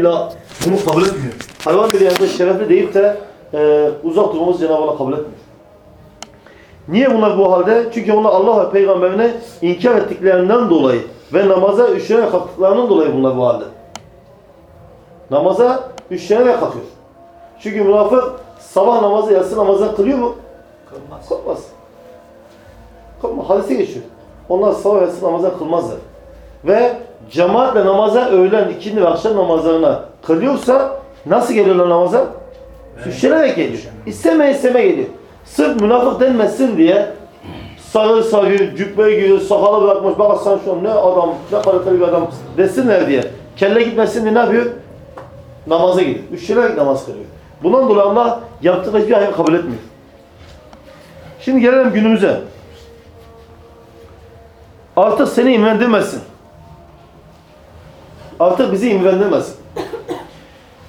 illa bunu kabul etmiyor. Hayvan bir yerde şerefli deyip de e, uzak durmamızı Cenab-ı Allah kabul etmiyor. Niye bunlar bu halde? Çünkü onlar Allah ve peygamberine inkar ettiklerinden dolayı ve namaza üşenerek kalktıklarından dolayı bunlar bu halde. Namaza üşenerek kalkıyor. Çünkü münafık sabah namazı, yatsı namazı kılıyor mu? Kılmaz. Kılmaz. Kılmaz. Hadise geçiyor. Onlar sabah yatsı namazı kılmazlar. Ve cemaatle namaza öğlen, ikindi ve akşam namazlarına kılıyorsa nasıl geliyorlar namaza? Üşenerek geliyor. İsteme isteme geliyor. Sırf münafık denmesin diye sarı sarı, cübbe giyiyor, sakalı bırakmış, bak sen şu an ne adam, ne kaliteli bir adam desinler diye. Kelle gitmesin diye ne yapıyor? Namaza gidiyor. Üşenerek namaz kılıyor. Bundan dolayı Allah yaptığı hiçbir hayır kabul etmiyor. Şimdi gelelim günümüze. Artık seni imrendirmesin. Artık bizi imrendirmesin.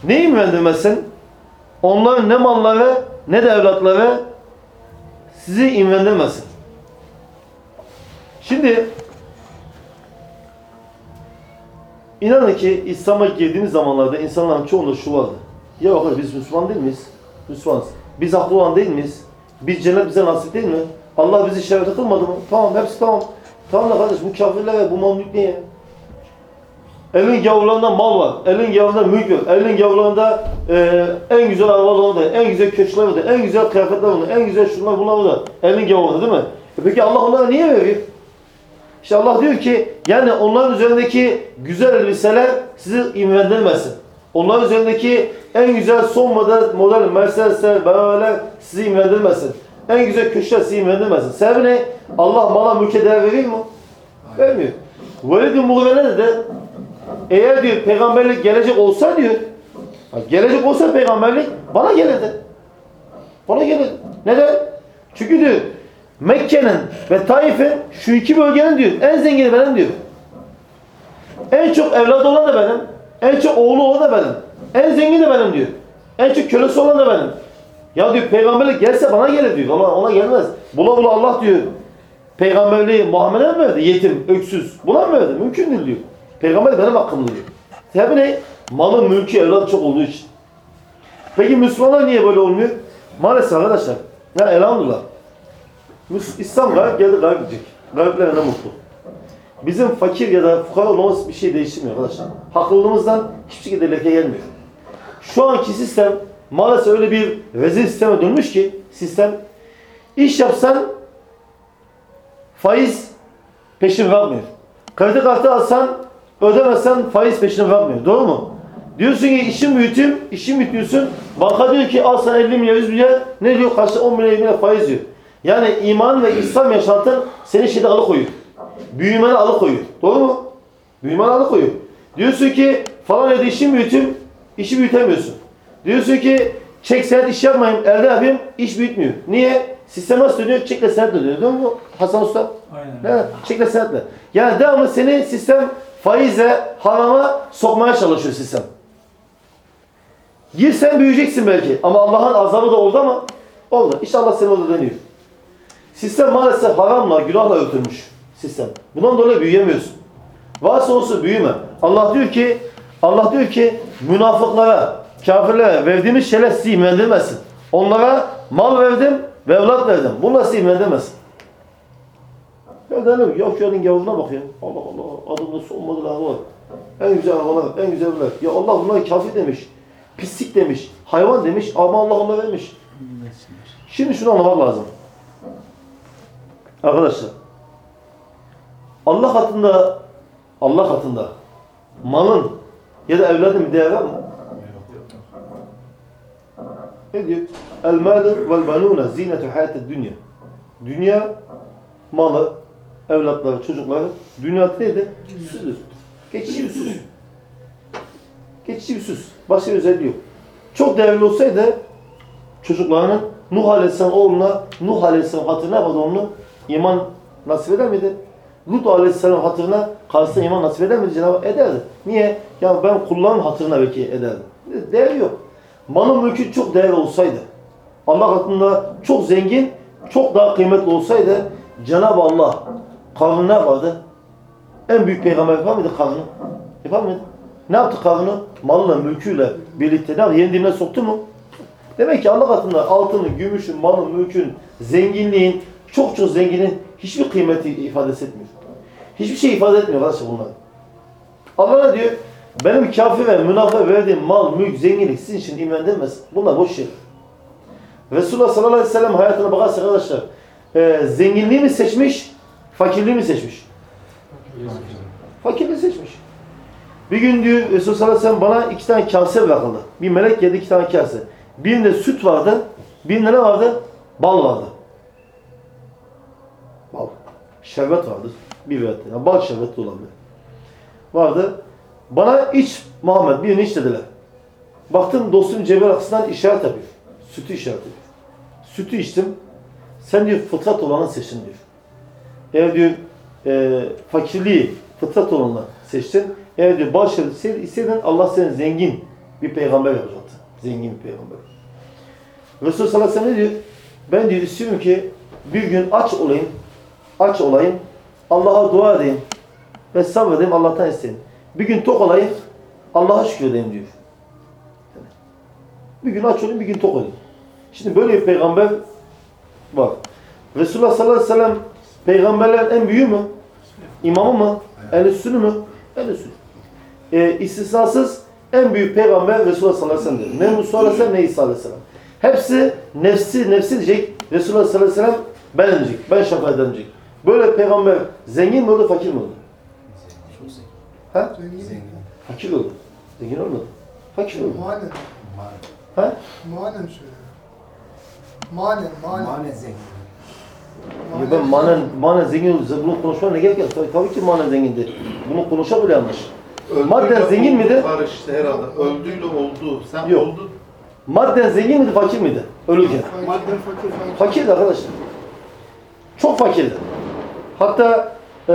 Ne imrendirmesin? Onların ne malları ne de evlatları sizi imrendirmesin. Şimdi inanın ki İslam'a girdiğimiz zamanlarda insanların çoğunda şu vardı. Ya bakın biz Müslüman değil miyiz? Müslümanız. Biz haklı olan değil miyiz? Biz cennet bize nasip değil mi? Allah bizi şerefte kılmadı mı? Tamam hepsi tamam. Tamam da kardeş bu kafirlere bu mamluk niye? Elin gavurlarında mal var. Elin gavurlarında mülk var. Elin gavurlarında e, en güzel arabalar var. En güzel köşkler var. En güzel kıyafetler var. En güzel şunlar bunlar var. Elin gavurlarında değil mi? E peki Allah onlara niye veriyor? İşte Allah diyor ki yani onların üzerindeki güzel elbiseler sizi imrendirmesin. Onların üzerindeki en güzel son model, model Mercedesler, BMW'ler sizi imrendirmesin. En güzel köşkler sizi imrendirmesin. Sebebi ne? Allah mala mülke değer veriyor mu? Vermiyor. Velid-i Muğvene de eğer diyor peygamberlik gelecek olsa diyor gelecek olsa peygamberlik bana gelirdi. Bana gelirdi. Neden? Çünkü diyor Mekke'nin ve Taif'in şu iki bölgenin diyor en zengini benim diyor. En çok evladı olan da benim. En çok oğlu olan da benim. En zengin de benim diyor. En çok kölesi olan da benim. Ya diyor peygamberlik gelse bana gelir diyor ama ona gelmez. Bula bula Allah diyor. Peygamberliği Muhammed'e mi verdi? Yetim, öksüz. Buna mı verdi? Mümkün değil diyor. Peygamber benim hakkımda diyor. Sebebi ne? Malın, mülkü, evlat çok olduğu için. Peki Müslümanlar niye böyle olmuyor? Maalesef arkadaşlar. Ya elhamdülillah. İslam gayet geldi gayet gidecek. Gayiplerine ne mutlu. Bizim fakir ya da fukara olmamız bir şey değiştirmiyor arkadaşlar. Haklılığımızdan hiçbir şekilde leke gelmiyor. Şu anki sistem maalesef öyle bir rezil sisteme dönmüş ki sistem iş yapsan faiz peşin vermiyor. Kredi kartı alsan ödemezsen faiz peşin vermiyor. Doğru mu? Diyorsun ki işim büyüteyim, işim büyütüyorsun. Banka diyor ki al sana 50 milyar, 100 milyar. Ne diyor? Karşı 10 milyar, 20 milyar faiz diyor. Yani iman ve İslam yaşantın seni şeyde alıkoyuyor. Büyümeni alıkoyuyor. Doğru mu? Büyümeni alıkoyuyor. Diyorsun ki falan yerde işim büyüteyim, işi büyütemiyorsun. Diyorsun ki çek senet iş yapmayayım, elde yapayım, iş büyütmüyor. Niye? Sistem nasıl dönüyor? Çekle senetle dönüyor. Değil mi Hasan Usta? Aynen. He, çekle senetle. Yani devamlı seni sistem faize, harama sokmaya çalışıyor sistem. Girsen büyüyeceksin belki ama Allah'ın azabı da oldu ama oldu. İşte Allah seni orada dönüyor. Sistem maalesef haramla, günahla örtülmüş sistem. Bundan dolayı büyüyemiyorsun. Varsa olsun büyüme. Allah diyor ki Allah diyor ki münafıklara, kafirlere verdiğimiz şeyler sizi imrendirmesin. Onlara mal verdim ve evlat verdim. Bunlar sizi imrendirmesin. Ya dedim ya elin gavuruna bak ya. Allah Allah adımda solmadılar var. En güzel arabalar, en güzel evler. Ya Allah bunlara kafir demiş. Pislik demiş. Hayvan demiş ama Allah ona vermiş. Şimdi şunu anlamak lazım. Arkadaşlar. Allah katında Allah katında malın ya da evladın bir değeri var mı? Ne diyor? El malu vel banuna zinetu hayatid dünya. Dünya malı, evlatları, çocukları dünya neydi? Süsüdür. Geçici bir süs. Geçici bir süs. Başka bir özelliği yok. Çok değerli olsaydı çocuklarının Nuh Aleyhisselam oğluna Nuh Aleyhisselam hatırına yapardı onu iman nasip eder miydi? Lut Aleyhisselam hatırına karşısına iman nasip eder miydi Cenab-ı? Ederdi. Niye? Ya ben kulların hatırına belki ederdim. Değeri yok. Malın mülkü çok değerli olsaydı, Allah katında çok zengin, çok daha kıymetli olsaydı Cenab-ı Allah kavmini ne yapardı? En büyük peygamber yapar mıydı kavmini? Yapar mıydı? Ne yaptı Karun'u? Malıyla, mülküyle birlikte ne yaptı? Yeni dinine soktu mu? Demek ki Allah katında altının, gümüşün, malın, mülkün, zenginliğin, çok çok zenginin hiçbir kıymeti ifade etmiyor. Hiçbir şey ifade etmiyor arkadaşlar bunlar. Allah ne diyor? Benim kafir ve münafığa verdiğim mal, mülk, zenginlik sizin için iman demez. Bunlar boş şey. Resulullah sallallahu aleyhi ve sellem hayatına bakarsak arkadaşlar e, zenginliği mi seçmiş, fakirliği mi seçmiş? Fakirliği seçmiş. Bir gün diyor Resulullah sallallahu aleyhi bana iki tane kase bırakıldı. Bir melek geldi iki tane kase. Birinde süt vardı, birinde ne vardı? Bal vardı. Bal. Şerbet vardı. Bir verdi. Yani bal şerbetli olan bir. Vardı. Bana iç Muhammed birini iç dediler. Baktım dostum cebel açısından işaret yapıyor. Sütü işaret ediyor. Sütü içtim. Sen diyor fıtrat olanı seçtin diyor. Eğer diyor e, fakirliği fıtrat olanı seçtin. Eğer diyor şerbeti istedin Allah seni zengin bir peygamber yapacaktı. Zengin bir peygamber. Resulullah sallallahu aleyhi ve sellem ne diyor? Ben diyor istiyorum ki bir gün aç olayım. Aç olayım. Allah'a dua edeyim. Ve sabredeyim Allah'tan isteyeyim. Bir gün tok olayım. Allah'a şükredeyim diyor. Bir gün aç olayım, bir gün tok olayım. Şimdi böyle bir peygamber var. Resulullah sallallahu aleyhi ve sellem peygamberlerin en büyüğü mü? İmamı mı? En üstünü mü? En üstünü. E, istisnasız en büyük peygamber Resulullah sallallahu aleyhi ve sellem'dir. Ne Musa aleyhisselam ne İsa aleyhisselam. Hepsi nefsi nefsi diyecek. Resulullah sallallahu aleyhi ve sellem ben edecek. Ben şefaat edecek. Böyle peygamber zengin mi oldu, fakir mi oldu? Ha? Zengin. Fakir oldu. Zengin olmadı. Fakir oldu. Manen. Ha? Manen söylüyor. Manen, manen. Mane zengin. Ya ben manen, manen zengin. Bunu konuşmaya ne gerek yok? Tabii, tabii ki manen zengindi. Bunu konuşa bile yanlış. Madden zengin miydi? Karıştı herhalde. Öldüğüyle oldu. Sen Yok. oldun. Madden zengin miydi, fakir miydi? Ölürken. Madden fakir, fakir. Fakirdi arkadaşlar. Çok fakirdi. Hatta e,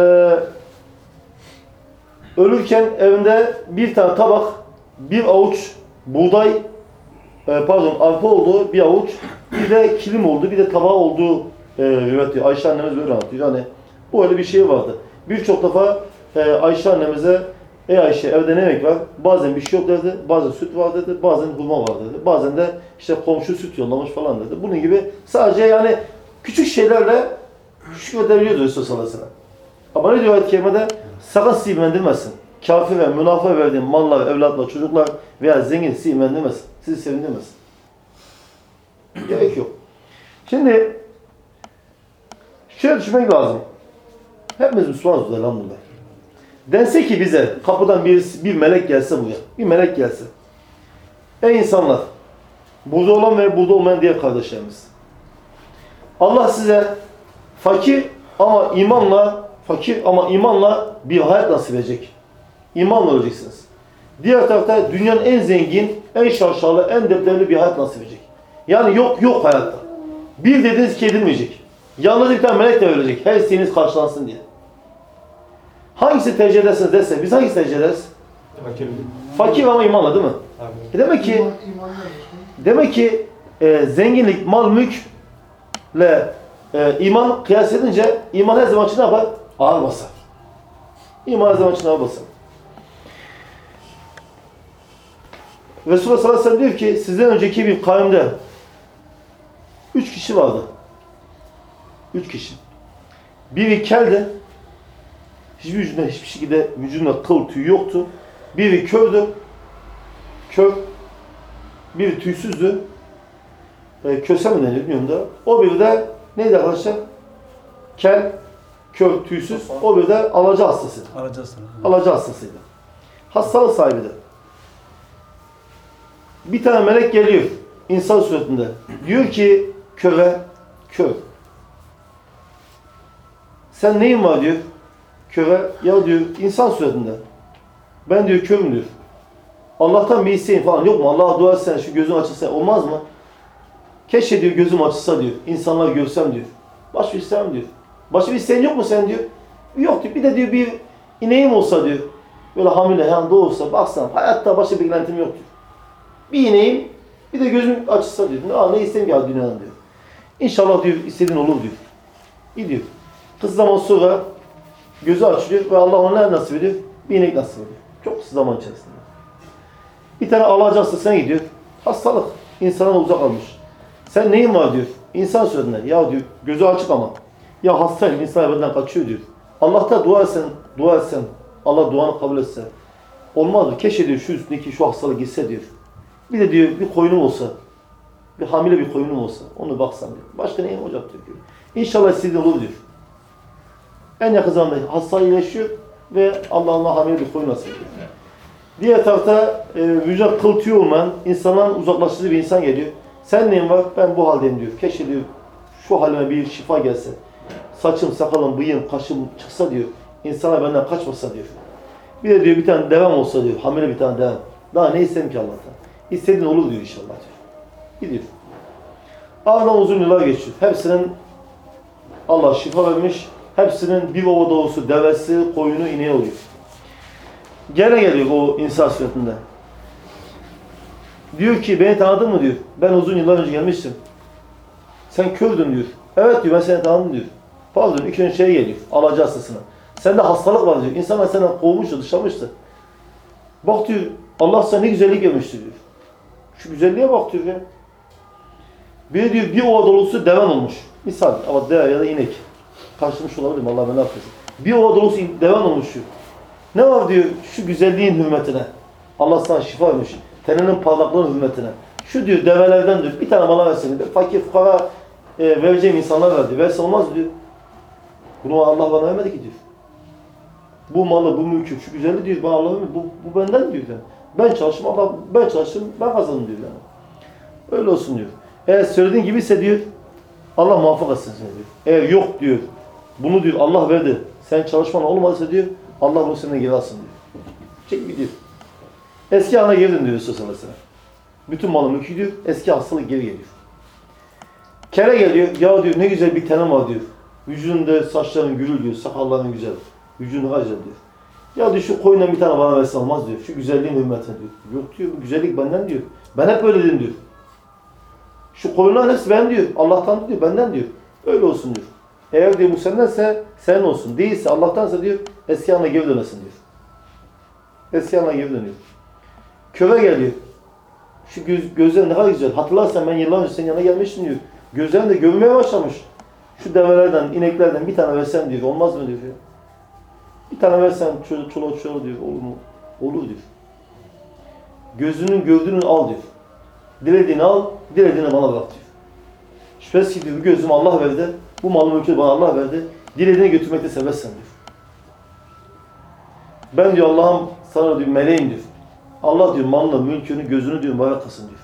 ölürken evinde bir tane tabak, bir avuç buğday, e, pardon arpa olduğu bir avuç, bir de kilim oldu, bir de tabağı olduğu e, rivayet ediyor. Ayşe annemiz böyle anlatıyor. Yani böyle bir şey vardı. Birçok defa e, Ayşe annemize Ey Ayşe evde ne yemek var? Bazen bir şey yok dedi, bazen süt var dedi, bazen hurma var dedi. Bazen de işte komşu süt yollamış falan dedi. Bunun gibi sadece yani küçük şeylerle şükredebiliyordu Resulullah sallallahu. Ama ne diyor ayet-i kerimede? Sakın sizi imendirmesin. Kafir ve münafığa verdiğim mallar, evlatlar, çocuklar veya zengin sizi imendirmesin. Sizi sevindirmesin. Gerek yok. Şimdi şöyle düşünmek lazım. Hepimiz Müslümanız elhamdülillah. Dense ki bize kapıdan bir, bir melek gelse buraya. Bir melek gelse. Ey insanlar! Burada olan ve burada olmayan diğer kardeşlerimiz. Allah size fakir ama imanla fakir ama imanla bir hayat nasip edecek. İmanla öleceksiniz. Diğer tarafta dünyanın en zengin, en şaşalı, en debdebli bir hayat nasip edecek. Yani yok yok hayatta. Bir dediğiniz ki edilmeyecek. Yalnız bir tane melek de ölecek. Her isteğiniz karşılansın diye. Hangisi tercih edersiniz derse biz hangisi tercih ederiz? Fakir ama imanla değil mi? E demek ki. Demek ki e, zenginlik, mal, mülkle e, iman kıyas edince iman her zaman için ne yapar? Ağır basar. İman her zaman için ağır basar. Resulullah sallallahu aleyhi ve sellem diyor ki sizden önceki bir kavimde üç kişi vardı. Üç kişi. Biri keldi. Hiçbir vücudunda hiçbir şekilde vücudunda kıl tüy yoktu. Biri kördü. Kör. Biri tüysüzdü. E, köse mi denir bilmiyorum da. O bir de neydi arkadaşlar? Kel, kör, tüysüz. O bir de alaca hastasıydı. Alacağız Alaca hastasıydı. Hastalık sahibiydi. Bir tane melek geliyor insan suretinde. Diyor ki köre, kör. Sen neyin var diyor. Köre, ya diyor insan suretinde. Ben diyor körüm diyor. Allah'tan bir isteğin falan yok mu? Allah'a dua etsen şu gözüm açılsa olmaz mı? Keşke diyor gözüm açılsa diyor. İnsanlar görsem diyor. Başka bir istemem diyor. Başka bir isteğin yok mu sen diyor. Yok diyor. Bir de diyor bir ineğim olsa diyor. Böyle hamile yani doğursa baksana hayatta başka bir beklentim yok diyor. Bir ineğim bir de gözüm açılsa diyor. Aa, ne isteyeyim ya dünyadan diyor. İnşallah diyor istediğin olur diyor. İyi diyor. Kız zaman sonra gözü açılıyor ve Allah ona nasip ediyor? Bir inek nasip ediyor. Çok kısa zaman içerisinde. Bir tane alacaksın sen gidiyor. Hastalık. İnsana uzak kalmış. Sen neyin var diyor. İnsan sözüne. Ya diyor gözü açık ama. Ya hastayım insan benden kaçıyor diyor. Allah'ta dua etsen, dua etsen, Allah duanı kabul etse. Olmaz mı? Keşke diyor şu üstündeki şu hastalık gitse diyor. Bir de diyor bir koyunum olsa. Bir hamile bir koyunum olsa. Onu baksan diyor. Başka neyim olacak diyor. İnşallah istediğin olur diyor. En yakın zamanda hasta iyileşiyor ve Allah'ın hamile bir koyun nasip ediyor. Diğer tarafta e, vücut kıl olmayan, insandan uzaklaştırıcı bir insan geliyor. Sen neyin var? Ben bu haldeyim diyor. Keşke diyor şu halime bir şifa gelse. Saçım, sakalım, bıyığım, kaşım çıksa diyor. İnsana benden kaçmasa diyor. Bir de diyor bir tane devam olsa diyor. Hamile bir tane devam. Daha ne isterim ki Allah'tan? İstediğin olur diyor inşallah diyor. Gidiyor. Aradan uzun yıllar geçiyor. Hepsinin Allah şifa vermiş. Hepsinin bir baba doğusu, devesi, koyunu, ineği oluyor. Gene geliyor o insan suretinde. Diyor ki beni tanıdın mı diyor. Ben uzun yıllar önce gelmiştim. Sen kördün diyor. Evet diyor ben seni tanıdım diyor. Pardon ilk önce şey geliyor. Alaca hastasına. Sende hastalık var diyor. İnsanlar senden kovmuştu, dışlamıştı. Bak diyor Allah sana ne güzellik vermişti diyor. Şu güzelliğe bak diyor ya. Bir diyor bir ova dolusu deven olmuş. Misal ama deve ya da inek. Karşılamış olabilirim Allah beni affetsin. Bir ova dolusu deven olmuş diyor. Ne var diyor şu güzelliğin hürmetine. Allah sana şifa vermiş. Teninin parlaklığının hürmetine. Şu diyor develerden diyor bir tane bana versin diyor. Fakir fukara e, vereceğim insanlar ver diyor. Verse olmaz diyor. Bunu Allah bana vermedi ki diyor. Bu malı, bu mülkü, şu güzelliği diyor bana Allah. Bu, bu benden diyor. Yani. Ben çalıştım, Allah ben çalıştım, ben kazandım diyor yani. Öyle olsun diyor. Eğer söylediğin gibi ise diyor Allah muvaffak etsin seni diyor. Eğer yok diyor. Bunu diyor Allah verdi. Sen çalışman olmadıysa diyor Allah bunu senden geri alsın diyor. Çek gidiyor. Eski ana geri dön diyor Resulullah sellem. Bütün malı mülkü diyor. Eski hastalık geri geliyor. Kere geliyor. Ya diyor ne güzel bir tenem var diyor. Vücudunda saçların gürül diyor. Sakalların güzel. Vücudun güzel diyor. Ya diyor şu koyundan bir tane bana versen olmaz diyor. Şu güzelliğin hürmetine diyor. Yok diyor bu güzellik benden diyor. Ben hep öyle dedim diyor. Şu koyunların hepsi ben diyor. Allah'tan diyor, benden diyor. Öyle olsun diyor. Eğer diyor bu sendense sen olsun. Değilse Allah'tansa diyor eski haline geri dönesin diyor. Eski haline geri dönüyor. Köve geliyor. Şu göz, gözlerin ne kadar güzel. Hatırlarsan ben yıllar önce senin yanına gelmiştim diyor. Gözlerin de görmeye başlamış. Şu develerden, ineklerden bir tane versen diyor. Olmaz mı diyor. Bir tane versen çoluk çoluk çoluk diyor. Olur mu? Olur diyor. Gözünün gördüğünü al diyor. Dilediğini al, dilediğini bana bırak diyor. Şüphesiz ki diyor, bu gözümü Allah verdi, bu malı mülkü bana Allah verdi. Dilediğini götürmekte seversen diyor. Ben diyor Allah'ım sana diyor meleğim diyor. Allah diyor malını, mülkünü, gözünü diyor mübarek kılsın diyor.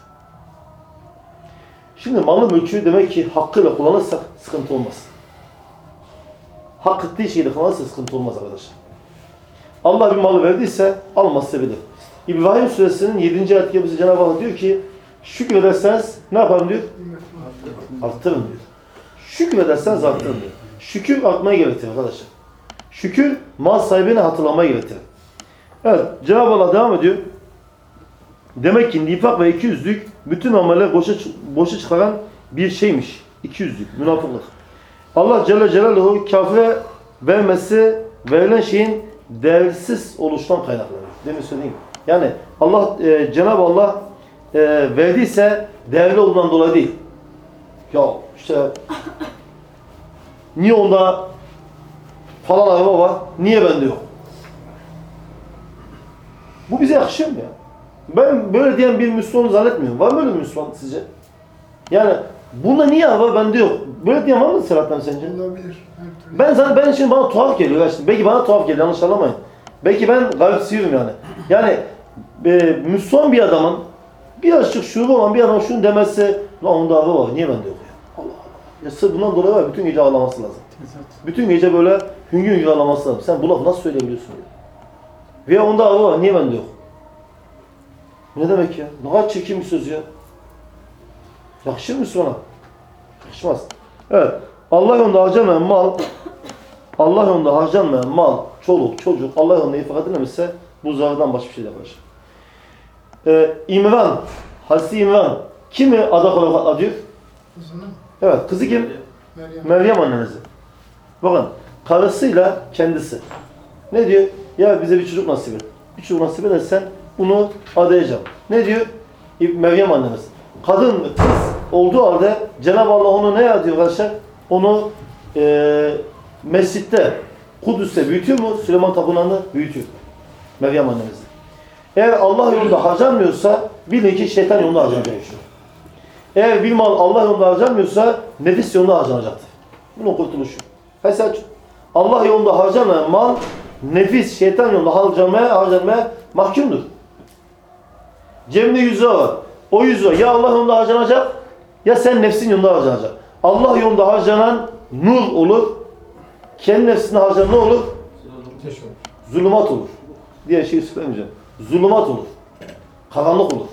Şimdi malı mülkü demek ki hakkıyla kullanırsak sıkıntı olmaz. Hak ettiği şeyle kullanırsa sıkıntı olmaz arkadaşlar. Allah bir malı verdiyse almaz sebebi. İbrahim suresinin 7. ayet bize Cenab-ı Allah diyor ki şükrederseniz ne yaparım diyor? Arttırın diyor. Şükrederseniz arttırın diyor. Şükür artmaya gerektirir arkadaşlar. Şükür mal sahibini hatırlamaya gerektirir. Evet Cenab-ı Allah devam ediyor. Demek ki nifak ve ikiyüzlük bütün ameller boşa, boşa çıkaran bir şeymiş. İkiyüzlük, münafıklık. Allah Celle Celaluhu kafire vermesi verilen şeyin değersiz oluştan kaynaklanıyor. Demin söyleyeyim. Yani Allah e, Cenab-ı Allah e, verdiyse değerli olduğundan dolayı değil. Ya işte niye onda falan araba var, niye bende yok? Bu bize yakışıyor mu ya? Ben böyle diyen bir Müslüman zannetmiyorum. Var mı öyle bir Müslüman sizce? Yani bunda niye araba bende yok? Böyle diyen var mı Serhat'tan sence? Olabilir. Ben zaten ben şimdi bana tuhaf geliyor. Şimdi. Belki bana tuhaf geliyor yanlış anlamayın. Belki ben garipsiyorum yani. Yani e, Müslüman bir adamın birazcık şuuru olan bir adam şunu demezse lan onda araba var niye bende yok ya? Allah Allah. Ya sırf bundan dolayı var bütün gece ağlaması lazım. Bütün gece böyle hüngür hüngür ağlaması lazım. Sen bu lafı nasıl söyleyebiliyorsun ya? Veya onda araba var niye bende yok? Ne demek ya? Ne kadar çirkin bir söz ya. Yakışır mı Müslümana? Yakışmaz. Evet. Allah yolunda harcamayan mal, Allah yolunda harcanmayan mal, çoluk, çocuk, Allah yolunda infak edilemişse bu zarardan başka bir şey de var. Ee, İmran, Hazreti İmran kimi adak olarak adıyor? Kızının Evet, kızı kim? Meryem. Meryem annemizi. Bakın, karısıyla kendisi. Ne diyor? Ya bize bir çocuk nasip et. Bir çocuk nasip edersen bunu adayacağım. Ne diyor? Meryem annemiz. Kadın kız olduğu halde Cenab-ı Allah onu ne yapıyor arkadaşlar? Onu e, mescitte, Kudüs'te büyütüyor mu? Süleyman Tapınağı'nda büyütüyor. Meryem annemiz. Eğer Allah yolunda harcanmıyorsa bilin ki şeytan yolunda harcanacak. Eğer bir mal Allah yolunda harcanmıyorsa nefis yolunda harcanacaktır. Bunun kurtuluşu. Mesela Allah yolunda harcamayan mal nefis, şeytan yolunda harcamaya, harcamaya mahkumdur. Cebinde 100 lira var. O 100 lira ya Allah yolunda harcanacak ya sen nefsin yolunda harcanacak. Allah yolunda harcanan nur olur. Kendi nefsine harcanan ne olur? Zulümat olur. Diye şey söylemeyeceğim. Zulümat olur. Karanlık olur.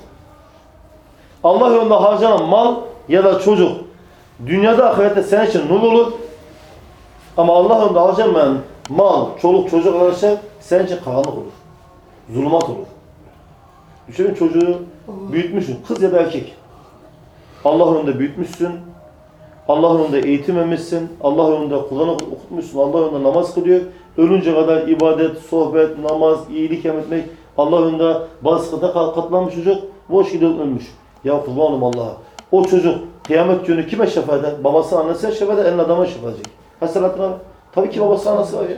Allah yolunda harcanan mal ya da çocuk dünyada ahirette senin için nur olur. Ama Allah yolunda harcanmayan mal, çoluk, çocuk arkadaşlar senin için karanlık olur. Zulümat olur. Düşünün çocuğu büyütmüşsün. Kız ya da erkek. Allah yolunda büyütmüşsün. Allah yolunda eğitim vermişsin. Allah yolunda Kur'an okutmuşsun. Allah yolunda namaz kılıyor. Ölünce kadar ibadet, sohbet, namaz, iyilik emretmek. Allah yolunda bazı sıkıntıya kat- katlanmış çocuk. Boş gidiyor ölmüş. Ya kurban olayım Allah'a. O çocuk kıyamet günü kime şefaat eder? Babası annesine şefaat eder, elin adama şefaat edecek. Ha Selahattin abi? Tabii ki babası anası var ya.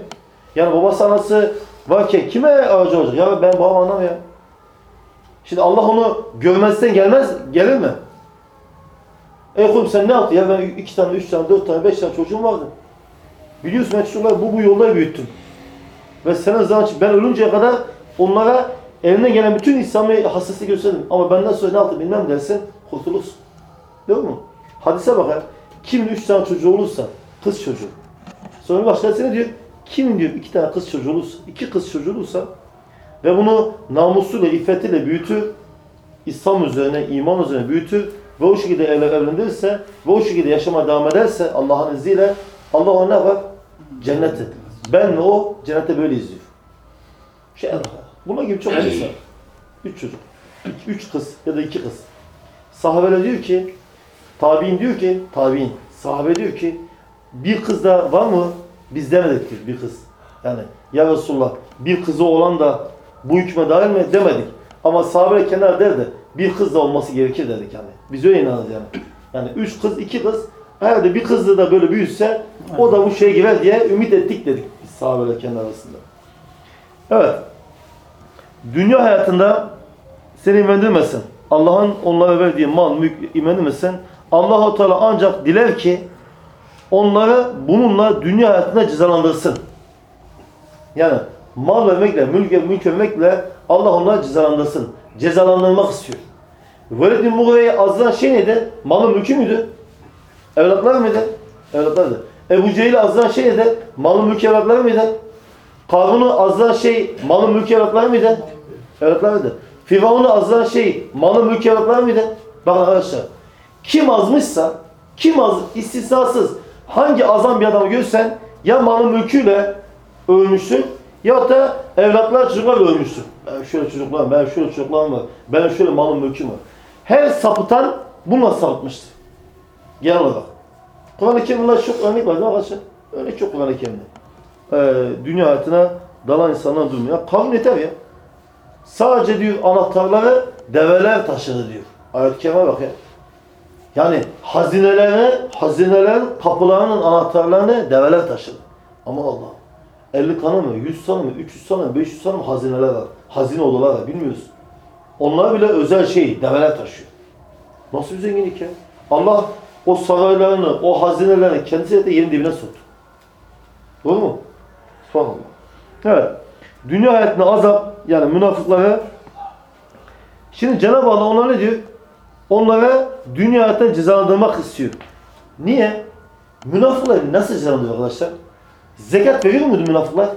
Yani babası anası varken kime aracı olacak? Ya ben babam anlam ya. Şimdi Allah onu görmezsen gelmez, gelir mi? Ey kulum sen ne yaptın? Ya ben iki tane, üç tane, dört tane, beş tane çocuğum vardı. Biliyorsun ben çocukları bu bu yolda büyüttüm. Ve senin zaman ben ölünceye kadar onlara eline gelen bütün İslami hassasiyeti gösterdim. Ama benden sonra ne yaptım bilmem dersin, kurtulursun. Değil mi? Hadise bakar. Kimin üç tane çocuğu olursa, kız çocuğu. Sonra başkası ne diyor? Kimin diyor iki tane kız çocuğu olursa, iki kız çocuğu olursa ve bunu namusuyla, iffetiyle büyütür, İslam üzerine, iman üzerine büyütür ve o şekilde evlen- evlendirirse ve o şekilde yaşama devam ederse Allah'ın izniyle Allah ona ne yapar? Cennete. Ben ve o cennette böyle izliyor. Şey Allah. Buna gibi çok hadis var. Üç çocuk. Üç, kız ya da iki kız. Sahabeler diyor ki, tabi'in diyor ki, tabi'in, sahabe diyor ki, bir kız da var mı? Biz demedik diyor bir kız. Yani ya Resulullah bir kızı olan da bu hükme dahil mi demedik. Ama sahabe kenar derdi. Bir kız da olması gerekir dedik yani. Biz öyle inanırız yani. Yani üç kız, iki kız. Herhalde bir kızı da böyle büyütse o da bu şeye girer diye ümit ettik dedik biz sahabeler kendi arasında. Evet. Dünya hayatında seni imrendirmesin. Allah'ın onlara verdiği mal, mülk imrendirmesin. Allah-u Teala ancak diler ki onları bununla dünya hayatında cezalandırsın. Yani mal vermekle, mülk, mülk vermekle Allah onları cezalandırsın. Cezalandırmak istiyor. Velid-i Mughre'yi azdıran şey neydi? Malı mülkü müydü? Evlatlar mıydı? Evlatlardı. Ebu Cehil'i azdıran şey neydi? Malı mülkü evlatları mıydı? Karun'u azdıran şey malı mülkü evlatları mıydı? Evlatlarıydı. Firavun'u azdıran şey malı mülkü evlatları mıydı? Bakın arkadaşlar. Kim azmışsa, kim az istisnasız hangi azan bir adamı görsen ya malı mülküyle ölmüşsün ya da evlatlar çocuklarla ölmüşsün. Ben şöyle çocuklarım, ben şöyle çocuklarım var, benim şöyle malım mülküm var. Her sapıtan bununla sapıtmıştır. Genel olarak. Kur'an-ı Kerim'de çok örnek var değil mi arkadaşlar? Örnek çok Kur'an-ı Kerim'de. Ee, dünya hayatına dalan insanlar durmuyor. Ya kavim yeter ya. Sadece diyor anahtarları develer taşıdı diyor. Ayet-i Kerim'e bak ya. Yani hazinelerini, hazinelerin kapılarının anahtarlarını develer taşıdı. Ama Allah. 50 tane mi, 100 tane mi, 300 tane mi, 500 tane mi hazineler var. Hazine odalar var bilmiyoruz. Onlar bile özel şey, develer taşıyor. Nasıl bir zenginlik ya? Allah o saraylarını, o hazinelerini kendisi de yerin dibine soktu. Doğru mu? Subhanallah. Evet. Dünya hayatında azap, yani münafıklara Şimdi Cenab-ı Allah onlara ne diyor? Onlara dünya hayatında cezalandırmak istiyor. Niye? Münafıkları nasıl cezalandırıyor arkadaşlar? Zekat veriyor muydu münafıklar?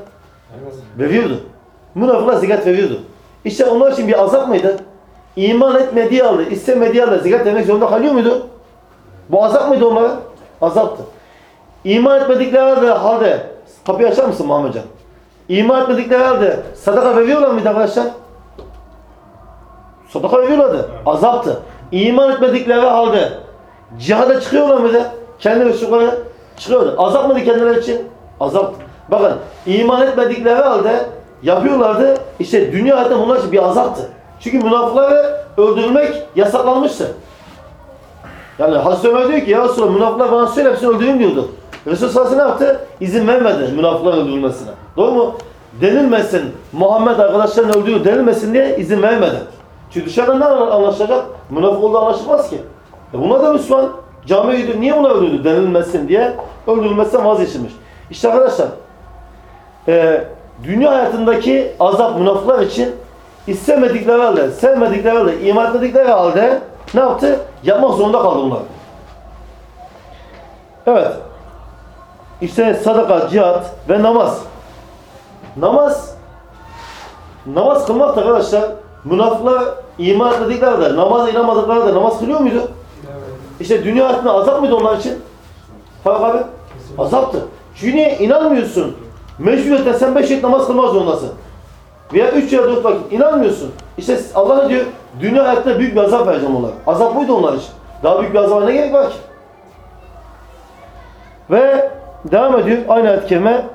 Veriyordu. Münafıklar zekat veriyordu. İşte onlar için bir azap mıydı? İman etmediği halde, istemediği halde zekat vermek zorunda kalıyor muydu? Bu azap mıydı onlara? Azaptı. İman etmedikleri halde, halde kapıyı açar mısın Muhammedcan? İman etmedikleri halde sadaka veriyorlar mıydı arkadaşlar? Sadaka veriyorlardı. Azaptı. İman etmedikleri halde cihada çıkıyorlar mıydı? Kendi çocukları çıkıyordu. Azap mıydı kendileri için? Azaptı. Bakın iman etmedikleri halde yapıyorlardı. İşte dünya hayatında bunlar için bir azaptı. Çünkü münafıkları öldürmek yasaklanmıştı. Yani Hazreti Ömer diyor ki ya Resulallah münafıklar bana söyle hepsini öldüreyim diyordu. Resul sallallahu ne yaptı? İzin vermedi münafıkların öldürülmesine. Doğru mu? Denilmesin, Muhammed arkadaşlarını öldürüyor denilmesin diye izin vermedi. Çünkü dışarıdan ne anlaşılacak? Münafık olduğu anlaşılmaz ki. E bunlar da Müslüman. Camiye gidiyor. Niye buna öldürdü? Denilmesin diye öldürülmesinden vazgeçilmiş. İşte arkadaşlar e, dünya hayatındaki azap münafıklar için istemedikleri halde, sevmedikleri halde, iman etmedikleri halde ne yaptı? Yapmak zorunda kaldı bunlar. Evet. İşte sadaka, cihat ve namaz. Namaz namaz kılmak da arkadaşlar münafıklar iman etmedikleri halde, namaza inanmadıkları halde namaz kılıyor muydu? İşte dünya hayatında azap mıydı onlar için? Faruk abi? Azaptı. Çünkü niye? inanmıyorsun. Mecburiyetten sen beş vakit namaz kılmaz zorundasın. Veya üç ya dört vakit inanmıyorsun. İşte Allah diyor? Dünya hayatında büyük bir azap vereceğim onlara. Azap buydu onlar için. Daha büyük bir azaba ne gerek var ki? Ve devam ediyor aynı ayet-i kerime.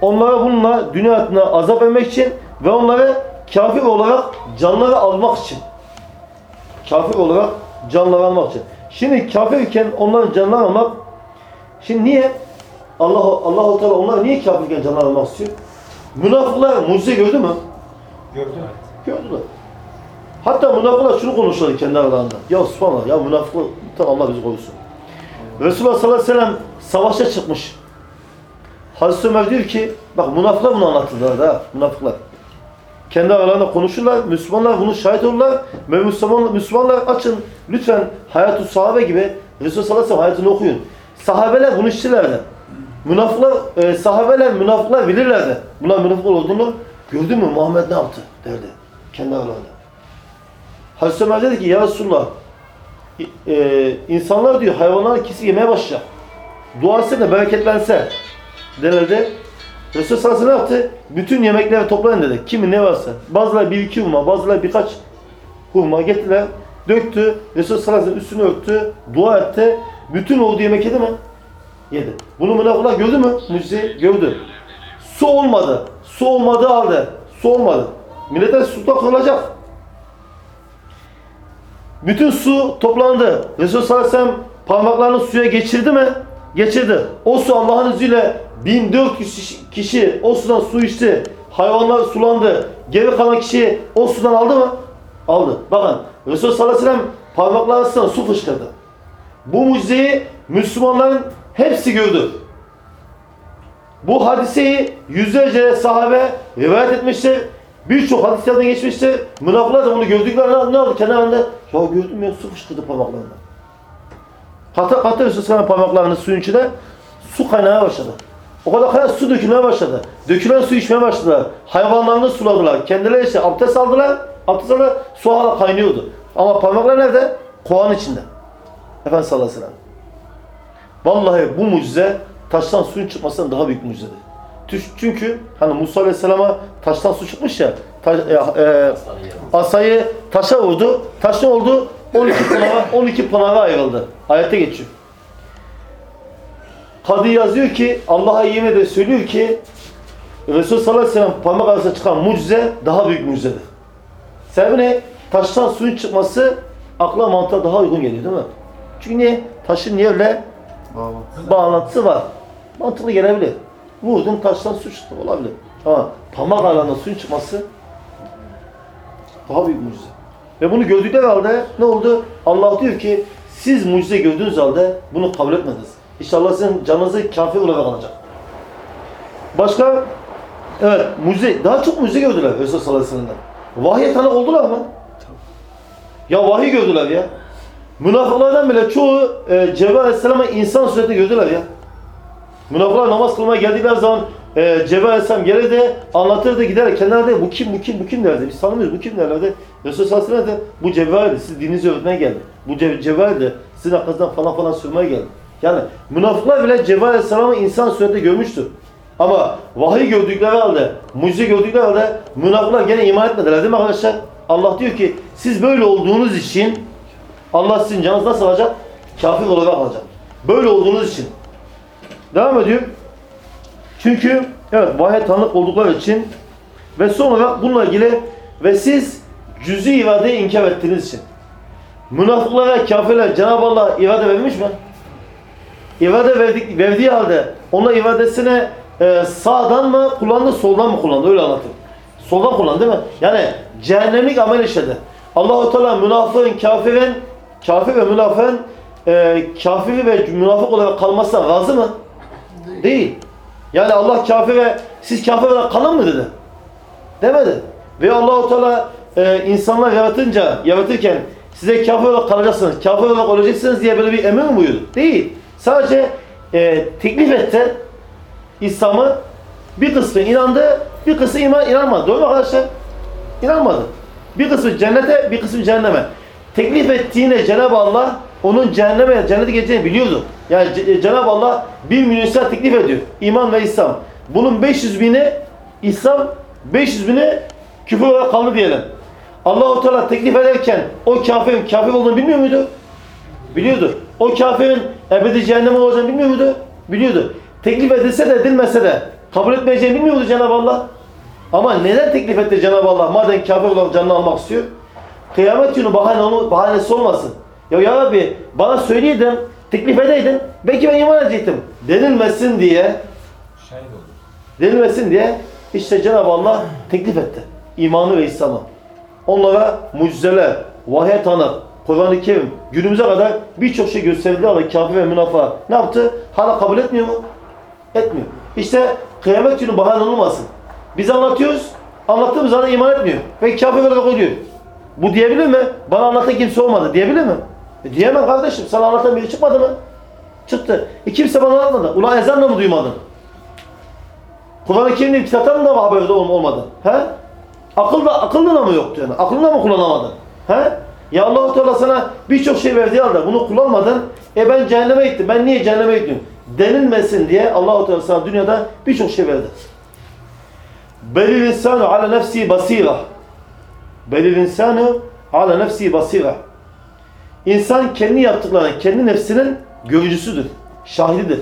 Onlara bununla dünya hayatına azap vermek için ve onları kafir olarak canları almak için. Kafir olarak canları almak için. Şimdi kafirken onların canları almak Şimdi niye? Allah Allah Teala onlar niye kafirken canlar almak istiyor? Münafıklar mucize gördü mü? Gördüm. Gördüler. Hatta münafıklar şunu konuşuyorlar kendi aralarında. Ya subhanallah ya münafıklıktan Allah bizi korusun. Resulullah sallallahu aleyhi ve sellem savaşa çıkmış. Hazreti Ömer diyor ki, bak münafıklar bunu anlattılar da münafıklar. Kendi aralarında konuşurlar, Müslümanlar bunu şahit olurlar ve Müslüman, Müslümanlar açın lütfen Hayat-ı Sahabe gibi Resulullah sallallahu aleyhi ve sellem hayatını okuyun. Sahabeler bunu işçilerdi. Münafıklar, e, sahabeler münafıklar bilirlerdi. Bunlar münafık olduğunu gördün mü Muhammed ne yaptı derdi kendi aralarında. Hazreti Ömer dedi ki ya Resulullah e, insanlar diyor hayvanların ikisi yemeye başlayacak. Dua etse de bereketlense denildi. Resul sallallahu ne yaptı? Bütün yemekleri toplayın dedi. Kimin ne varsa. Bazıları bir iki hurma, bazıları birkaç hurma getirdiler. Döktü. Resul sallallahu üstünü örttü. Dua etti. Bütün olduğu yemek yedi mi? Yedi. Bunu münafıklar gördü mü? Mucizeyi gördü. Su olmadı. Su olmadığı halde. Su olmadı. Millete suda kırılacak. Bütün su toplandı. Resul sallallahu aleyhi parmaklarını suya geçirdi mi? Geçirdi. O su Allah'ın izniyle 1400 kişi o sudan su içti. Hayvanlar sulandı. Geri kalan kişi o sudan aldı mı? Aldı. Bakın Resul sallallahu aleyhi ve sellem su fışkırdı. Bu mucizeyi Müslümanların hepsi gördü. Bu hadiseyi yüzlerce sahabe rivayet etmiştir. Birçok hadislerden geçmiştir. Münafıklar da bunu gördüklerinde ne oldu kenarında? Ya gördüm ya su fışkırdı parmaklarından. Hatta hatta Resul sallallahu parmaklarını suyun içine su kaynamaya başladı. O kadar kadar su dökülmeye başladı. Dökülen su içmeye başladılar. Hayvanlarını suladılar. Kendileri işte abdest aldılar. Abdest aldılar. Su hala kaynıyordu. Ama parmaklar nerede? Kovanın içinde. Efendimiz sallallahu aleyhi ve sellem. Vallahi bu mucize taştan suyun çıkmasından daha büyük mucizedir. Çünkü hani Musa aleyhisselama taştan su çıkmış ya, taş, e, e, asayı taşa vurdu. Taş ne oldu? 12 pınara, 12 pınara ayrıldı. Ayette geçiyor. Kadı yazıyor ki, Allah'a yemin ederek söylüyor ki Resul sallallahu aleyhi ve sellem parmak arasında çıkan mucize daha büyük mucizedir. Sebebi ne? Taştan suyun çıkması akla mantığa daha uygun geliyor değil mi? Çünkü niye? Taşın yerle Bağlantı. bağlantısı var. Mantıklı gelebilir. Vurdum taştan su çıktı olabilir. Ama parmak arasında suyun çıkması daha büyük mucize. Ve bunu gördükleri halde ne oldu? Allah diyor ki siz mucize gördüğünüz halde bunu kabul etmediniz. İşte Allah sizin canınızı kafir olarak alacak. Başka evet mucize daha çok mucize gördüler Resulullah sallallahu aleyhi ve sellem'den. Vahye tanık oldular mı? Ya vahiy gördüler ya. Münafıklardan bile çoğu e, Cebrail aleyhisselam'ı insan suretinde gördüler ya. Münafıklar namaz kılmaya geldikleri zaman e, Cebrail aleyhisselam gelirdi, anlatırdı, gider kenarda bu kim, bu kim, bu kim derdi. Biz tanımıyoruz, bu kim derlerdi. Resulullah sallallahu aleyhi bu Cebrail'di, siz dininizi öğretmeye geldi. Bu Ce Cebrail'di, sizin hakkınızdan falan falan sürmeye geldi. Yani münafıklar bile Cebrail aleyhisselam'ı insan suretinde görmüştür. Ama vahiy gördükleri halde, mucize gördükleri halde münafıklar gene iman etmediler değil mi arkadaşlar? Allah diyor ki siz böyle olduğunuz için Allah sizin canınızı nasıl alacak? Kafir olarak alacak. Böyle olduğunuz için. Devam ediyor. Çünkü evet vahye tanık oldukları için Ve son olarak bununla ilgili ve siz cüz'i iradeyi inkar ettiğiniz için. Münafıklara, kafirler Cenab-ı Allah irade vermiş mi? İrade verdik, verdiği halde ona iradesine e, sağdan mı kullandı, soldan mı kullandı? Öyle anlatayım. Soldan kullandı değil mi? Yani cehennemlik amel işledi. Allah-u Teala münafığın, kafirin, kafir ve münafığın e, kafiri ve münafık olarak kalmasına razı mı? Değil. Yani Allah kafire, siz kafir olarak kalın mı dedi? Demedi. Ve Allah-u Teala e, insanlar yaratınca, yaratırken size kafir olarak kalacaksınız, kafir olarak olacaksınız diye böyle bir emir mi buyurdu? Değil. Sadece e, teklif etti İslam'ı. Bir kısmı inandı, bir kısmı iman inanmadı. Doğru mu arkadaşlar? İnanmadı. Bir kısmı cennete, bir kısmı cehenneme. Teklif ettiğine Cenab-ı Allah onun cehenneme, cennete geleceğini biliyordu. Yani C- Cenab-ı Allah bir milyon insan teklif ediyor. İman ve İslam. Bunun 500 bini İslam, 500 bini küfür olarak kaldı diyelim. Allah-u Teala teklif ederken o kafirin kafir olduğunu bilmiyor muydu? Biliyordu. O kafirin ebedi cehenneme olacağını bilmiyor muydu? Biliyordu. Teklif edilse de edilmese de kabul etmeyeceğini bilmiyor muydu Cenab-ı Allah? Ama neden teklif etti Cenab-ı Allah? Madem kafir olarak canını almak istiyor. Kıyamet günü bahane, bahanesi olmasın. Ya ya Rabbi bana söyleydin, teklif edeydin, belki ben iman edecektim. Denilmesin diye, denilmesin diye işte Cenab-ı Allah teklif etti. İmanı ve İslam'ı. Onlara mucizeler, vahiy tanık, Kur'an-ı Kerim günümüze kadar birçok şey gösterdiği halde kafir ve münafığa ne yaptı? Hala kabul etmiyor mu? Etmiyor. İşte kıyamet günü bahane olmasın. Biz anlatıyoruz, anlattığımız zaman iman etmiyor. Ve kafir olarak ölüyor. Bu diyebilir mi? Bana anlatan kimse olmadı. Diyebilir mi? E diyemem kardeşim. Sana anlatan biri çıkmadı mı? Çıktı. E kimse bana anlatmadı. Ulan ezanla mı duymadın? Kur'an-ı Kerim'de kitaptan da mı haberde ol- olmadı? He? Akılda, akılda da mı yoktu yani? Aklında mı kullanamadın? He? Ya Allah-u Teala sana birçok şey verdiği halde bunu kullanmadın. E ben cehenneme gittim. Ben niye cehenneme gittim? Denilmesin diye Allah-u Teala sana dünyada birçok şey verdi. Belil insanu ala nefsi basira. Belil insanu ala nefsi basira. İnsan kendi yaptıklarının, kendi nefsinin görücüsüdür, şahididir.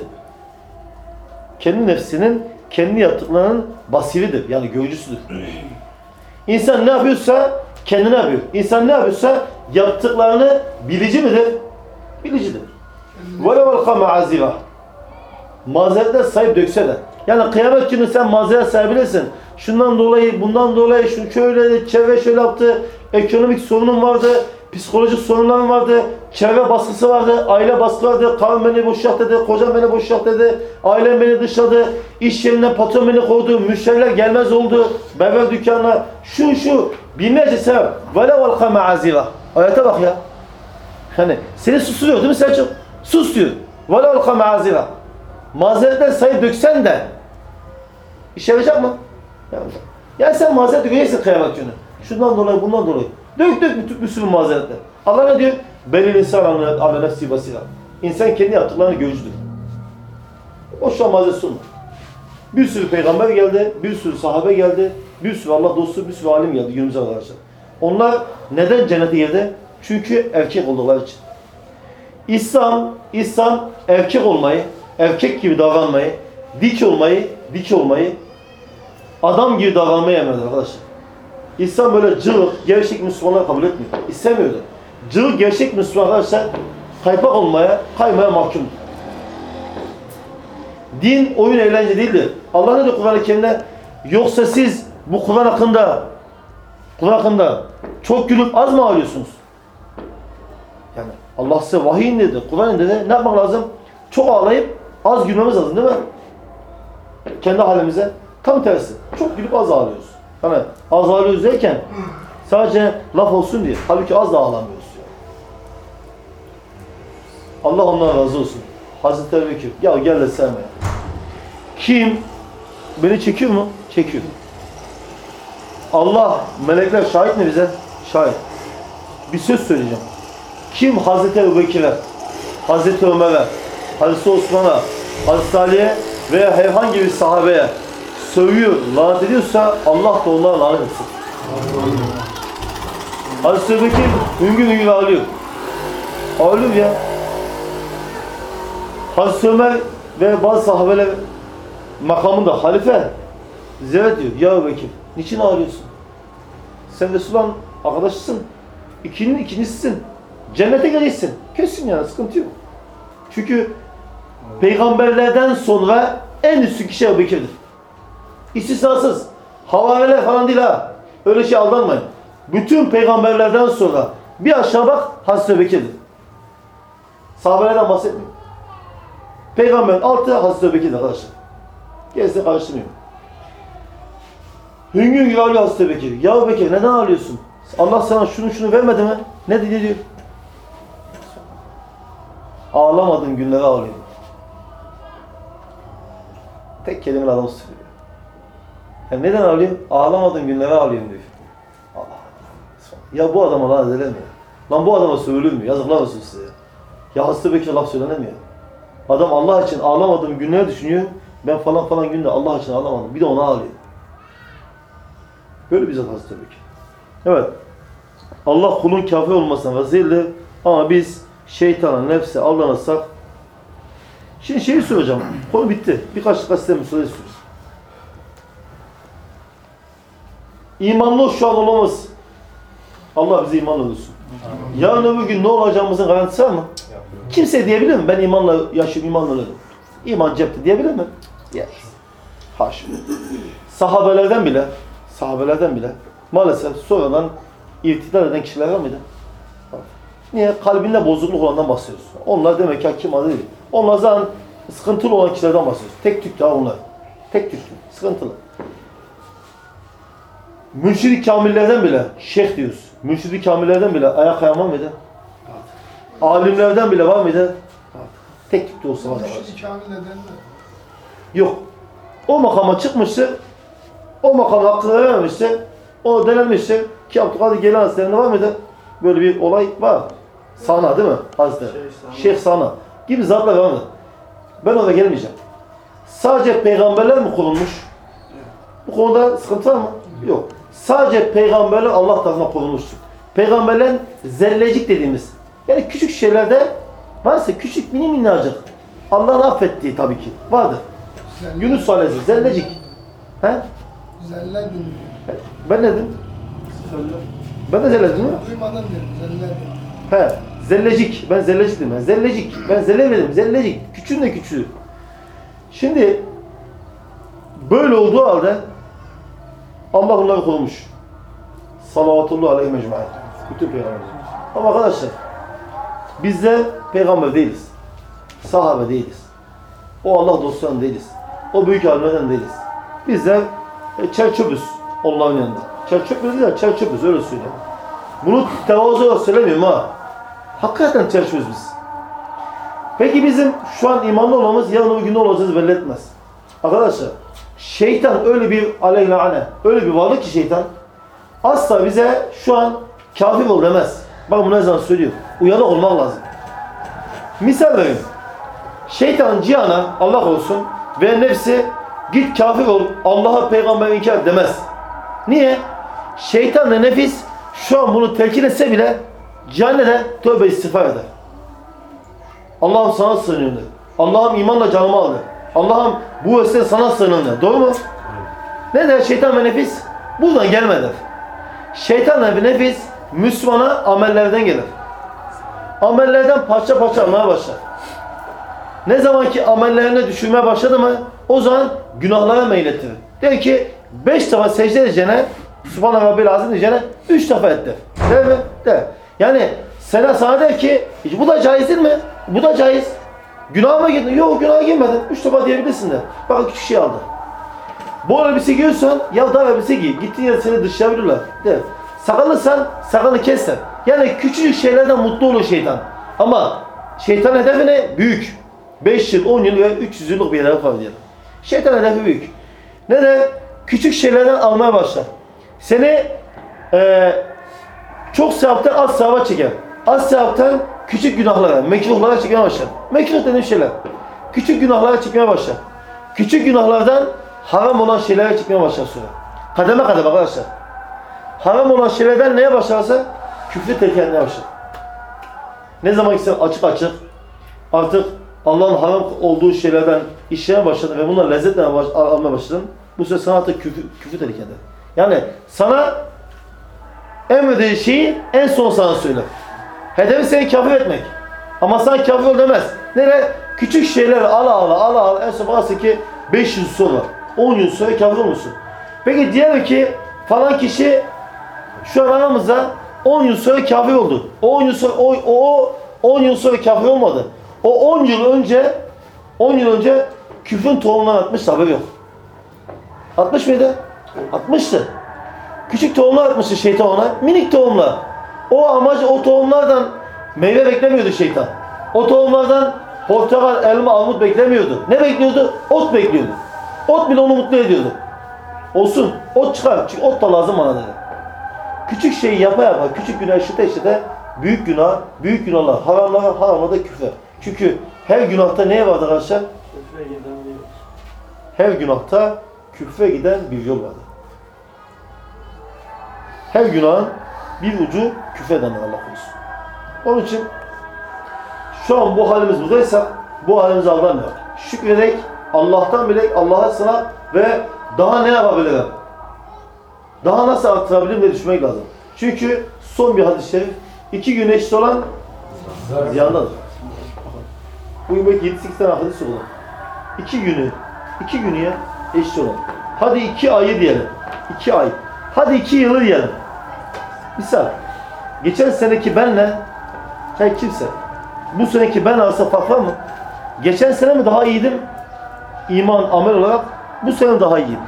Kendi nefsinin, kendi yaptıklarının basiridir, yani görücüsüdür. İnsan ne yapıyorsa kendine yapıyor. İnsan ne yapıyorsa yaptıklarını bilici midir? Bilicidir. وَلَوَ الْقَمَ عَزِيرًا Mazeretler sahip dökse de. Yani kıyamet günü sen mazeret sahibilesin. Şundan dolayı, bundan dolayı, şu şöyle, çevre şöyle yaptı, ekonomik sorunum vardı, psikolojik sorunlarım vardı, çevre baskısı vardı, aile baskısı vardı, karım beni boşalt dedi, kocam beni boşalt dedi, ailem beni dışladı, iş yerinden patron beni kovdu, müşteriler gelmez oldu, berber dükkanına, şu şu, binlerce sebep. وَلَوَ الْقَمَ عَزِيرًا Ayete bak ya. Hani seni susuyor değil mi Selçuk? Sus diyor. وَلَوْ الْقَمَ عَزِرًا Mazeretler sayıp döksen de işe yarayacak mı? Yaramayacak. Yani sen mazeret dökeceksin kıyamet günü. Şundan dolayı, bundan dolayı. Dök dök bir sürü mazeretler. Allah ne diyor? Belil insan ala nefsi basira. İnsan kendi yaptıklarını görücüdür. O şu an. Bir sürü peygamber geldi, bir sürü sahabe geldi, bir sürü Allah dostu, bir sürü alim geldi günümüze arkadaşlar. Onlar neden cennete girdi? Çünkü erkek oldukları için. İslam, İslam erkek olmayı, erkek gibi davranmayı, dik olmayı, dik olmayı, adam gibi davranmayı emreder arkadaşlar. İslam böyle cıvık, gerçek Müslümanlar kabul etmiyor. İstemiyordu. Cıvık, gerçek Müslüman arkadaşlar kaypak olmaya, kaymaya mahkumdur. Din oyun eğlence değildir. Allah ne diyor Kur'an-ı Kerim'de? Yoksa siz bu Kur'an hakkında Kur'an hakkında çok gülüp az mı ağlıyorsunuz? Yani Allah size vahiy indirdi, Kur'an indirdi. Ne yapmak lazım? Çok ağlayıp az gülmemiz lazım değil mi? Kendi halimize. Tam tersi. Çok gülüp az ağlıyoruz. Hani ağlıyoruz derken sadece laf olsun diye. Halbuki az da ağlamıyoruz. Allah ondan razı olsun. Hazreti Ebu Bekir. Ya gel de sevme. Kim? Beni çekiyor mu? Çekiyor. Allah, melekler şahit mi bize? Şahit. Bir söz söyleyeceğim. Kim Hazreti Ebu Bekir'e, Hazreti Ömer'e, Hazreti Osman'a, Hazreti Ali'ye veya herhangi bir sahabeye sövüyor, lanet ediyorsa Allah da onlara lanet etsin. Hazreti Bekir hüngür hüngür ağlıyor. Ağlıyor ya. Hazreti Ömer ve bazı sahabeler makamında halife ziyaret diyor. Ya Bekir Niçin ağlıyorsun? Sen Resulullah'ın arkadaşısın. İkinin ikincisisin. Cennete geleceksin. Kesin yani sıkıntı yok. Çünkü peygamberlerden sonra en üstün kişi Ebu Bekir'dir. İstisnasız. Havariler falan değil ha. Öyle şey aldanmayın. Bütün peygamberlerden sonra bir aşağı bak Hazreti Bekir'dir. Sahabelerden bahsetmiyorum. Peygamberin altı Hazreti Bekir'dir arkadaşlar. Gerisini karıştırmıyorum. Hüngür gibi ağlıyor Hazreti Bekir. Ya Bekir neden ağlıyorsun? Allah sana şunu şunu vermedi mi? Ne diyor? diyor? Ağlamadığın günlere ağlıyorum. Tek kelimeyle adam söylüyor. Ya neden ağlıyor? Ağlamadığın günlere ağlıyorum diyor. Ya bu adama lan edilemiyor. Lan bu adama sövülür? Yazıklar olsun size. Ya Hazreti Bekir laf söylenemiyor. Adam Allah için ağlamadığım günleri düşünüyor. Ben falan falan günde Allah için ağlamadım. Bir de ona ağlıyor. Böyle bir zat Hazreti Bekir. Evet. Allah kulun kafir olmasına vezirli ama biz şeytana, nefse aldanırsak Şimdi şeyi soracağım. Konu bitti. Birkaç dakika size müsaade istiyoruz. İmanlı şu an olamaz. Allah bize imanla olsun. Yarın öbür gün ne olacağımızın garantisi var mı? Kimse diyebilir mi? Ben imanla yaşıyorum, imanla ölürüm. İman cepte diyebilir mi? Yes. Haşa. Sahabelerden bile, sahabelerden bile maalesef sonradan irtidar eden kişiler var mıydı? Niye? Kalbinde bozukluk olandan bahsediyoruz. Onlar demek ki hakim adı değil. Onlar zaten sıkıntılı olan kişilerden bahsediyoruz. Tek tük daha onlar. Tek tük. Sıkıntılı. Mürşid-i kamillerden bile şeyh diyoruz. Mürşid-i kamillerden bile ayak kayan var mıydı? Alimlerden bile var mıydı? Tek tük de olsa var. Mürşid-i Kamil nedenle. Yok. O makama çıkmıştı. O makama hakkını verememişti. O denenmişti. Ki Abdülkadir Geylani Hazretleri'nde var mıydı? Böyle bir olay var. Sana değil mi? Hazretleri. Şeyh Sana. Gibi zatlar var mı? Ben oraya gelmeyeceğim. Sadece peygamberler mi korunmuş? Bu konuda sıkıntı var mı? Yok. Sadece peygamberler Allah tarafından korunmuştur. Peygamberlerin zerrecik dediğimiz yani küçük şeylerde varsa küçük mini minnacık Allah'ın affettiği tabii ki vardır. Zelle, Yunus Aleyhisselam zerrecik. He? Zelle dönüyor. Ben ne dedim? Ben de mi? Duymadan dedim. Zelle dedim. He. Zellecik. Ben zellecik dedim. Ben zellecik. Ben zellemedim. Zellecik. Küçüğün de küçüğü. Şimdi böyle olduğu halde Allah onları korumuş. Salavatullah aleyhi mecmu'an. Bütün peygamberler. Ama arkadaşlar biz de peygamber değiliz. Sahabe değiliz. O Allah dostlarından değiliz. O büyük alimlerden değiliz. Bizler e, çerçöpüz onların yanında. Çerçöp değil de çerçöpüz öyle söyleyeyim. Bunu tevazu olarak söylemiyorum ha. Hakikaten çerçöpüz biz. Peki bizim şu an imanlı olmamız yarın öbür gün ne olacağız belli etmez. Arkadaşlar şeytan öyle bir aleyhine öyle bir varlık ki şeytan asla bize şu an kafir ol demez. Bak bunu ne zaman söylüyor. Uyanık olmak lazım. Misal vereyim. Şeytan cihana Allah olsun ve nefsi git kafir ol Allah'a peygamber inkar demez. Niye? Şeytan ve nefis şu an bunu telkin etse bile cihane de tövbe istiğfar eder. Allah'ım sana sığınıyorum der. Allah'ım imanla canımı al. Allah'ım bu vesile sana sığınıyorum der. Doğru mu? Ne der şeytan ve nefis? Buradan gelme der. Şeytan ve nefis Müslümana amellerden gelir. Amellerden parça parça almaya başlar. Ne zaman ki amellerine düşürmeye başladı mı o zaman günahlara meylettirir. Der ki beş defa secde edeceğine Subhane Rabbil Azim diyeceğine üç defa et der. Değil mi? Der. Yani sana sana der ki bu da caiz değil mi? Bu da caiz. Günah mı girdin? Yok günaha girmedin. Üç defa diyebilirsin de. Bak küçük şey aldı. Bol elbise giyiyorsan ya dar elbise giy. Gittiğin yerde seni dışlayabilirler. Der. Sakallısan sakalını kes. Yani küçücük şeylerden mutlu olur şeytan. Ama şeytan hedefi ne? Büyük. 5 yıl, 10 yıl ve 300 yıllık bir hedef var diyelim. Şeytan hedefi büyük. Ne de küçük şeylerden almaya başlar. Seni eee çok sevaptan az sevaba çeker. Az sevaptan küçük günahlara, mekruhlara çekmeye başlar. Mekruh dediğim şeyler. Küçük günahlara çekmeye başlar. Küçük günahlardan haram olan şeylere çekmeye başlar sonra. Kademe kademe arkadaşlar. Haram olan şeylerden neye başlarsa küfrü terk etmeye başlar. Ne zaman ki sen açık açık artık Allah'ın haram olduğu şeylerden işlemeye başladın ve bunlar lezzetle almaya başladın. Bu sefer sana artık küfür, küfür terk eder. Yani sana emrediği şeyi en son sana söyler. Hedefi seni kafir etmek. Ama sen kafir ol demez. Nere? Küçük şeyler ala ala ala ala en son bakarsın ki 500 sonra 10 yıl sonra kafir olmuşsun. Peki diyelim ki falan kişi şu an aramızda 10 yıl sonra kafir oldu. O 10 yıl sonra o, o 10 yıl sonra kafir olmadı. O 10 yıl önce 10 yıl önce küfrün tohumlarını atmış haberi yok. Atmış mıydı? Atmıştı. Küçük tohumlar atmıştı şeytan ona. Minik tohumlar. O amacı o tohumlardan meyve beklemiyordu şeytan. O tohumlardan portakal, elma, armut beklemiyordu. Ne bekliyordu? Ot bekliyordu. Ot bile onu mutlu ediyordu. Olsun. Ot çıkar. Çünkü ot da lazım bana dedi. Küçük şeyi yapa yapa, küçük günah işite işite büyük günah, büyük günahlar, haramlar, haramlar da küfür. Çünkü her günahta neye vardır arkadaşlar? Küfre giden bir Her günahta küfre giden bir yol vardır. Her günahın bir ucu küfreden Allah korusun. Onun için şu an bu halimiz buradaysa bu halimizi aldanmıyor. Şükrederek Allah'tan bilek, Allah'a sınav ve daha ne yapabilirim? Daha nasıl artırabilirim diye düşünmek lazım. Çünkü son bir hadis-i şerif iki gün eşit olan ziyandadır. Bugün belki 7-8 tane hadis olur. İki günü, iki günü ya eşit olan. Hadi iki ayı diyelim. iki ay. Hadi iki yılı diyelim. Misal. Geçen seneki benle her kimse bu seneki ben arasında fark var mı? Geçen sene mi daha iyiydim? İman, amel olarak bu sene daha iyiyim.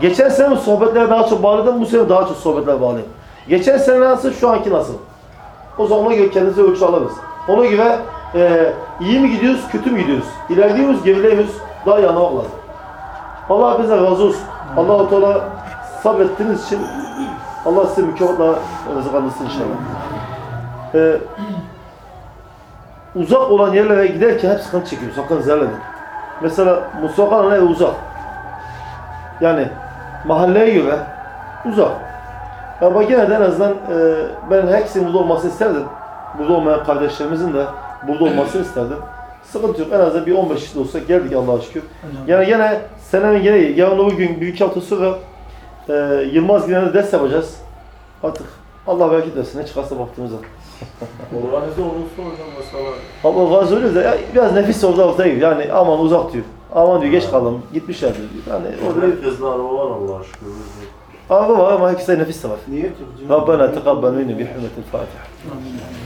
Geçen sene mi sohbetlere daha çok bağlıydım? Bu sene daha çok sohbetlere bağlıyım. Geçen sene nasıl? Şu anki nasıl? O zaman ona göre kendimize ölçü alırız. Ona göre e, iyi mi gidiyoruz, kötü mü gidiyoruz? İlerliyor muyuz? Daha iyi anlamak lazım. Allah bize razı olsun. Allah-u Teala sabrettiğiniz için Allah size mükafatla rızıklandırsın inşallah. Ee, uzak olan yerlere giderken hep sıkıntı çekiyor. Sakın zerlemeyin. Mesela Musaka'nın evi uzak. Yani mahalleye göre uzak. Ama gene de en azından e, ben herkesin burada olmasını isterdim. Burada olmayan kardeşlerimizin de burada olmasını isterdim. Sıkıntı yok. En azından bir 15 kişi olsa geldik Allah'a şükür. Yani gene senenin gene yarın o gün büyük hafta sonra e, Yılmaz Giden'e ders yapacağız. Artık Allah belki etmesin. Ne çıkarsa baktığımızda. Organize olursa hocam mesela. Ama organize öyle de ya, biraz nefis orada ortaya gidiyor. Yani aman uzak diyor. Aman diyor geç kalalım. Gitmişler diyor. Yani orada... Herkesin araba var Allah'a şükür. Ama ama herkese nefis de var. Niye? Rabbena tekabbel minni bi hürmetil Fatiha. Amin.